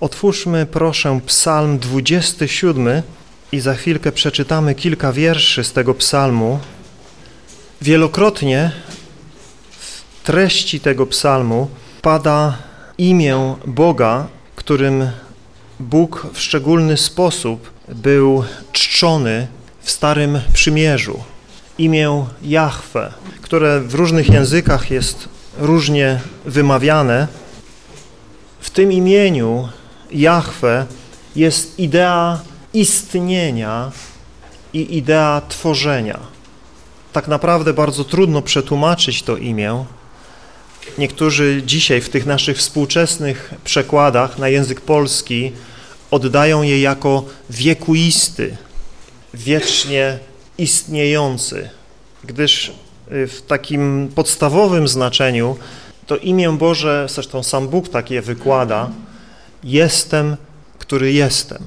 Otwórzmy proszę psalm 27 i za chwilkę przeczytamy kilka wierszy z tego psalmu. Wielokrotnie w treści tego psalmu pada imię Boga, którym Bóg w szczególny sposób był czczony w Starym Przymierzu. Imię Jahwe, które w różnych językach jest różnie wymawiane. W tym imieniu Jahwe jest idea istnienia i idea tworzenia. Tak naprawdę bardzo trudno przetłumaczyć to imię. Niektórzy dzisiaj w tych naszych współczesnych przekładach na język polski oddają je jako wiekuisty, wiecznie istniejący, gdyż y, w takim podstawowym znaczeniu to imię Boże, zresztą sam Bóg tak je wykłada, jestem, który jestem.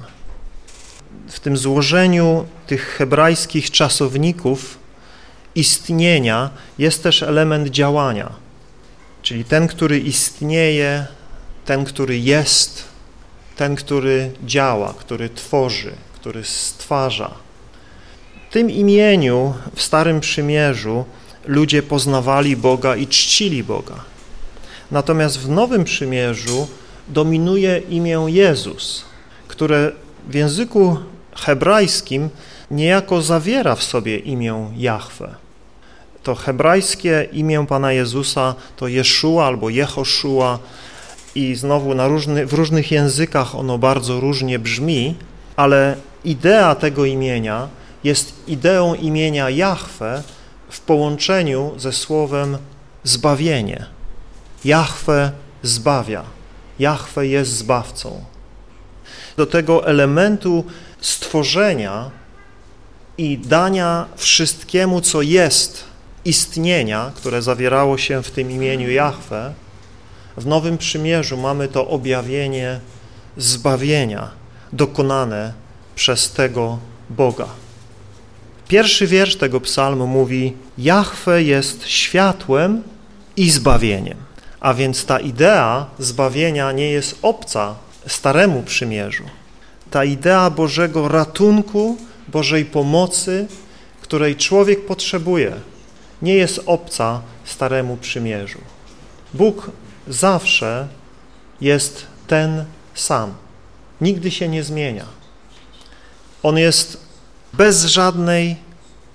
W tym złożeniu tych hebrajskich czasowników istnienia jest też element działania, czyli ten, który istnieje, ten, który jest, ten, który działa, który tworzy, który stwarza. W tym imieniu w Starym Przymierzu ludzie poznawali Boga i czcili Boga. Natomiast w Nowym Przymierzu dominuje imię Jezus, które w języku hebrajskim niejako zawiera w sobie imię Jahwe. To hebrajskie imię Pana Jezusa to Jeszua albo Jehoszua i znowu na różny, w różnych językach ono bardzo różnie brzmi, ale idea tego imienia jest ideą imienia Jahwe w połączeniu ze słowem zbawienie. Jahwe zbawia. Jahwe jest zbawcą. Do tego elementu stworzenia i dania wszystkiemu, co jest istnienia, które zawierało się w tym imieniu Jahwe, w Nowym Przymierzu mamy to objawienie zbawienia dokonane przez tego Boga. Pierwszy wiersz tego psalmu mówi Jahwe jest światłem i zbawieniem. A więc ta idea zbawienia nie jest obca Staremu Przymierzu. Ta idea Bożego ratunku, Bożej pomocy, której człowiek potrzebuje, nie jest obca Staremu Przymierzu. Bóg zawsze jest ten sam. Nigdy się nie zmienia. On jest bez żadnej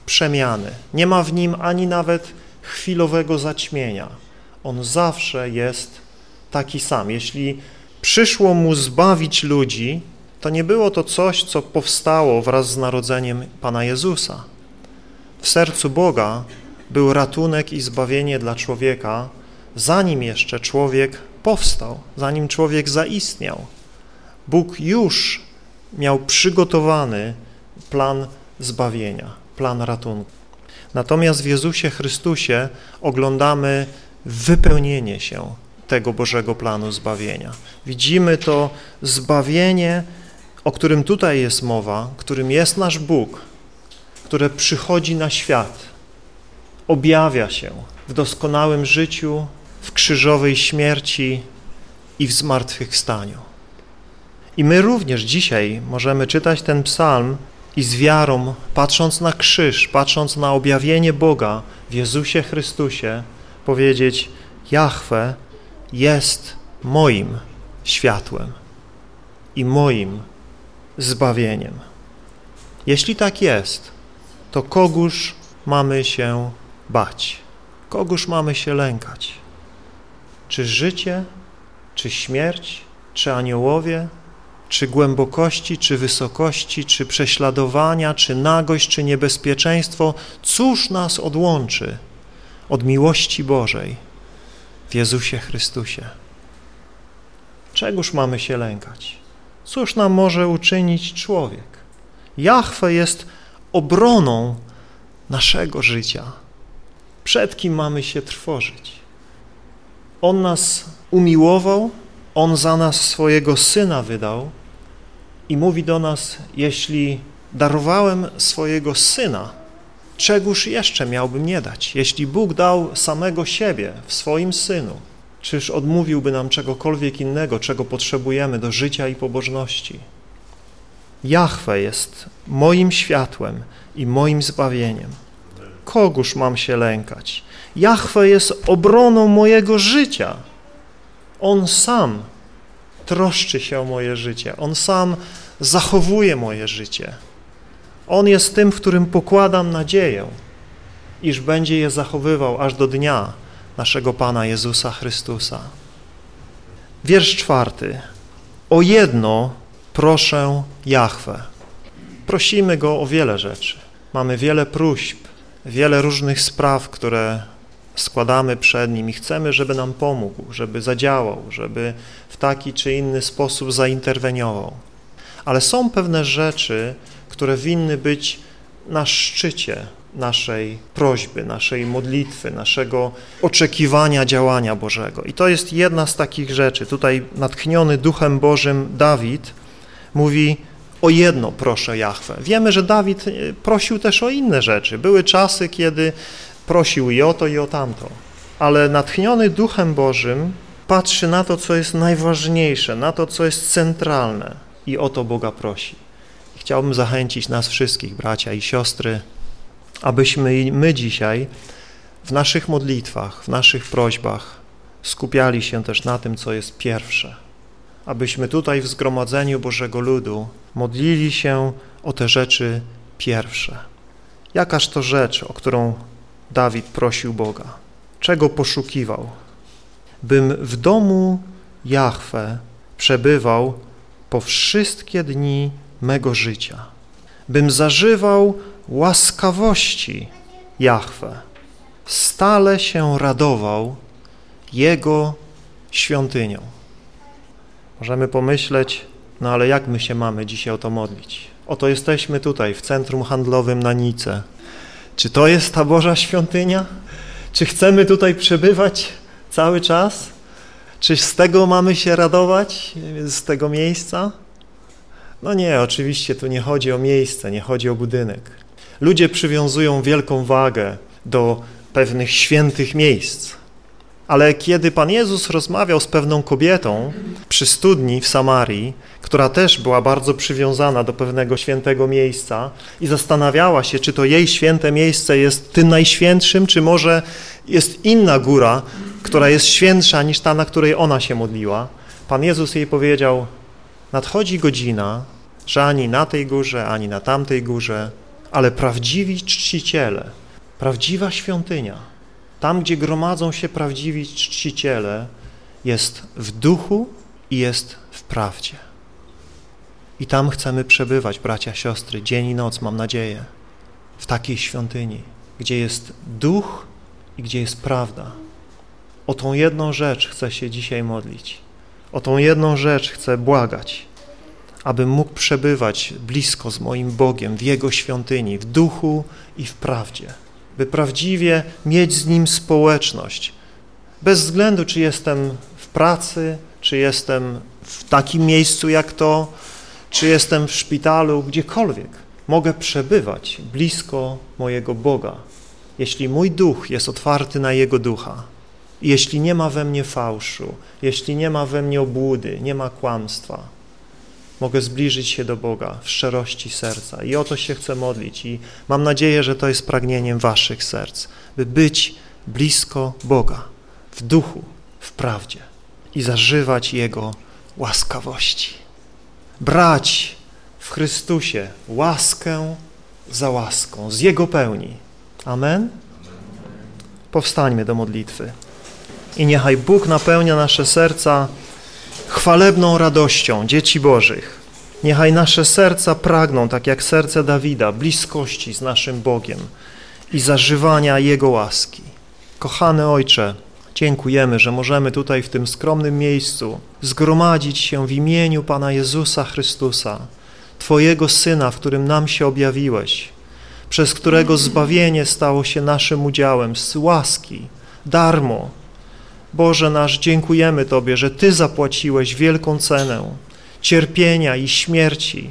przemiany. Nie ma w nim ani nawet chwilowego zaćmienia. On zawsze jest taki sam. Jeśli przyszło mu zbawić ludzi, to nie było to coś, co powstało wraz z narodzeniem Pana Jezusa. W sercu Boga był ratunek i zbawienie dla człowieka, zanim jeszcze człowiek powstał, zanim człowiek zaistniał. Bóg już miał przygotowany plan zbawienia, plan ratunku. Natomiast w Jezusie Chrystusie oglądamy wypełnienie się tego Bożego planu zbawienia. Widzimy to zbawienie, o którym tutaj jest mowa, którym jest nasz Bóg, które przychodzi na świat, objawia się w doskonałym życiu, w krzyżowej śmierci i w zmartwychwstaniu. I my również dzisiaj możemy czytać ten psalm i z wiarą, patrząc na krzyż, patrząc na objawienie Boga w Jezusie Chrystusie, powiedzieć, Jahwe jest moim światłem i moim zbawieniem. Jeśli tak jest, to kogóż mamy się bać? Kogóż mamy się lękać? Czy życie, czy śmierć, czy aniołowie, czy głębokości, czy wysokości, czy prześladowania, czy nagość, czy niebezpieczeństwo, cóż nas odłączy od miłości Bożej w Jezusie Chrystusie? Czegóż mamy się lękać? Cóż nam może uczynić człowiek? Jahwe jest obroną naszego życia. Przed kim mamy się trwożyć? On nas umiłował, On za nas swojego Syna wydał i mówi do nas, jeśli darowałem swojego Syna, czegóż jeszcze miałbym nie dać? Jeśli Bóg dał samego siebie w swoim Synu, Czyż odmówiłby nam czegokolwiek innego, czego potrzebujemy do życia i pobożności? Jahwe jest moim światłem i moim zbawieniem. Kogóż mam się lękać? Jahwe jest obroną mojego życia. On sam troszczy się o moje życie. On sam zachowuje moje życie. On jest tym, w którym pokładam nadzieję, iż będzie je zachowywał aż do dnia naszego Pana Jezusa Chrystusa. Wiersz czwarty. O jedno proszę Jahwe. Prosimy Go o wiele rzeczy. Mamy wiele próśb, wiele różnych spraw, które składamy przed Nim i chcemy, żeby nam pomógł, żeby zadziałał, żeby w taki czy inny sposób zainterweniował. Ale są pewne rzeczy, które winny być na szczycie naszej prośby, naszej modlitwy, naszego oczekiwania działania Bożego. I to jest jedna z takich rzeczy. Tutaj natchniony Duchem Bożym Dawid mówi o jedno proszę Jahwe. Wiemy, że Dawid e, prosił też o inne rzeczy. Były czasy, kiedy prosił i o to, i o tamto. Ale natchniony Duchem Bożym patrzy na to, co jest najważniejsze, na to, co jest centralne i o to Boga prosi. Chciałbym zachęcić nas wszystkich, bracia i siostry, abyśmy my dzisiaj w naszych modlitwach, w naszych prośbach skupiali się też na tym, co jest pierwsze. Abyśmy tutaj w zgromadzeniu Bożego Ludu modlili się o te rzeczy pierwsze. Jakaż to rzecz, o którą Dawid prosił Boga? Czego poszukiwał? Bym w domu Jahwe przebywał po wszystkie dni mego życia. Bym zażywał łaskawości Jahwe, stale się radował Jego świątynią. Możemy pomyśleć, no ale jak my się mamy dzisiaj o to modlić? Oto jesteśmy tutaj w centrum handlowym na Nice. Czy to jest ta Boża świątynia? Czy chcemy tutaj przebywać cały czas? Czy z tego mamy się radować, z tego miejsca? No nie, oczywiście tu nie chodzi o miejsce, nie chodzi o budynek. Ludzie przywiązują wielką wagę do pewnych świętych miejsc. Ale kiedy Pan Jezus rozmawiał z pewną kobietą przy studni w Samarii, która też była bardzo przywiązana do pewnego świętego miejsca i zastanawiała się, czy to jej święte miejsce jest tym najświętszym, czy może jest inna góra, która jest świętsza niż ta, na której ona się modliła, Pan Jezus jej powiedział, nadchodzi godzina, że ani na tej górze, ani na tamtej górze ale prawdziwi czciciele, prawdziwa świątynia, tam, gdzie gromadzą się prawdziwi czciciele, jest w duchu i jest w prawdzie. I tam chcemy przebywać, bracia, siostry, dzień i noc, mam nadzieję, w takiej świątyni, gdzie jest duch i gdzie jest prawda. O tą jedną rzecz chcę się dzisiaj modlić. O tą jedną rzecz chcę błagać abym mógł przebywać blisko z moim Bogiem w Jego świątyni, w duchu i w prawdzie, by prawdziwie mieć z Nim społeczność, bez względu, czy jestem w pracy, czy jestem w takim miejscu jak to, czy jestem w szpitalu, gdziekolwiek. Mogę przebywać blisko mojego Boga, jeśli mój duch jest otwarty na Jego ducha, jeśli nie ma we mnie fałszu, jeśli nie ma we mnie obłudy, nie ma kłamstwa, mogę zbliżyć się do Boga w szczerości serca. I o to się chcę modlić i mam nadzieję, że to jest pragnieniem waszych serc, by być blisko Boga w duchu, w prawdzie i zażywać Jego łaskawości. Brać w Chrystusie łaskę za łaską, z Jego pełni. Amen? Powstańmy do modlitwy. I niechaj Bóg napełnia nasze serca chwalebną radością dzieci Bożych. Niechaj nasze serca pragną, tak jak serce Dawida, bliskości z naszym Bogiem i zażywania Jego łaski. Kochany Ojcze, dziękujemy, że możemy tutaj w tym skromnym miejscu zgromadzić się w imieniu Pana Jezusa Chrystusa, Twojego Syna, w którym nam się objawiłeś, przez którego zbawienie stało się naszym udziałem z łaski, darmo, Boże nasz, dziękujemy Tobie, że Ty zapłaciłeś wielką cenę cierpienia i śmierci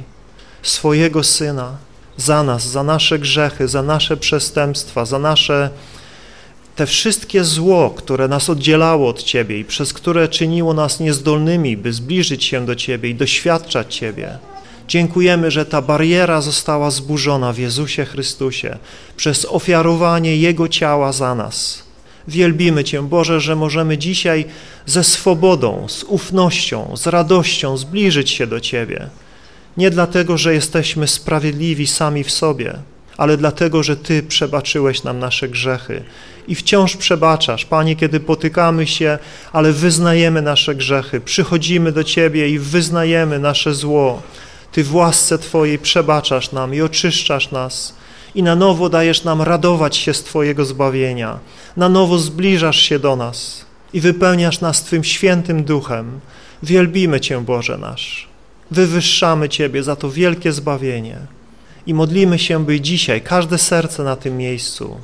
swojego Syna za nas, za nasze grzechy, za nasze przestępstwa, za nasze te wszystkie zło, które nas oddzielało od Ciebie i przez które czyniło nas niezdolnymi, by zbliżyć się do Ciebie i doświadczać Ciebie. Dziękujemy, że ta bariera została zburzona w Jezusie Chrystusie przez ofiarowanie Jego ciała za nas. Wielbimy Cię, Boże, że możemy dzisiaj ze swobodą, z ufnością, z radością zbliżyć się do Ciebie. Nie dlatego, że jesteśmy sprawiedliwi sami w sobie, ale dlatego, że Ty przebaczyłeś nam nasze grzechy i wciąż przebaczasz. Panie, kiedy potykamy się, ale wyznajemy nasze grzechy, przychodzimy do Ciebie i wyznajemy nasze zło. Ty w łasce Twojej przebaczasz nam i oczyszczasz nas i na nowo dajesz nam radować się z Twojego zbawienia. Na nowo zbliżasz się do nas i wypełniasz nas Twym świętym duchem. Wielbimy Cię, Boże nasz. Wywyższamy Ciebie za to wielkie zbawienie i modlimy się, by dzisiaj każde serce na tym miejscu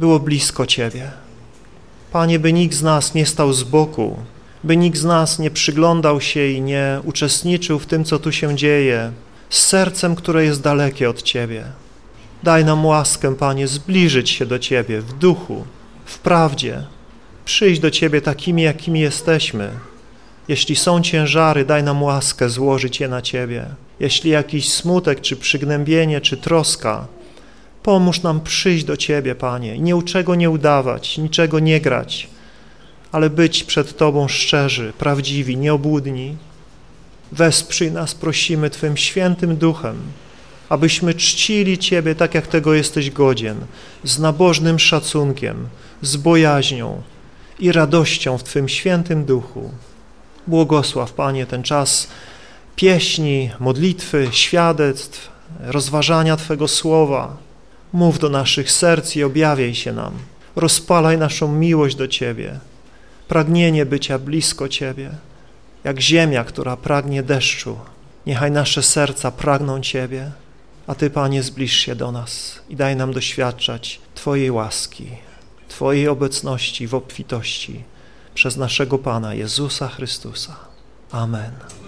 było blisko Ciebie. Panie, by nikt z nas nie stał z boku, by nikt z nas nie przyglądał się i nie uczestniczył w tym, co tu się dzieje, z sercem, które jest dalekie od Ciebie. Daj nam łaskę, Panie, zbliżyć się do Ciebie w duchu, w prawdzie, przyjść do Ciebie takimi, jakimi jesteśmy. Jeśli są ciężary, daj nam łaskę złożyć je na Ciebie. Jeśli jakiś smutek, czy przygnębienie, czy troska, pomóż nam przyjść do Ciebie, Panie, i niczego nie udawać, niczego nie grać, ale być przed Tobą szczerzy, prawdziwi, nieobłudni. Wesprzyj nas, prosimy, Twym świętym duchem, abyśmy czcili Ciebie tak, jak tego jesteś godzien, z nabożnym szacunkiem, z bojaźnią i radością w Twym świętym duchu. Błogosław, Panie, ten czas pieśni, modlitwy, świadectw, rozważania Twego słowa. Mów do naszych serc i objawiaj się nam. Rozpalaj naszą miłość do Ciebie, pragnienie bycia blisko Ciebie, jak ziemia, która pragnie deszczu. Niechaj nasze serca pragną Ciebie, a Ty, Panie, zbliż się do nas i daj nam doświadczać Twojej łaski, Twojej obecności w obfitości przez naszego Pana Jezusa Chrystusa. Amen.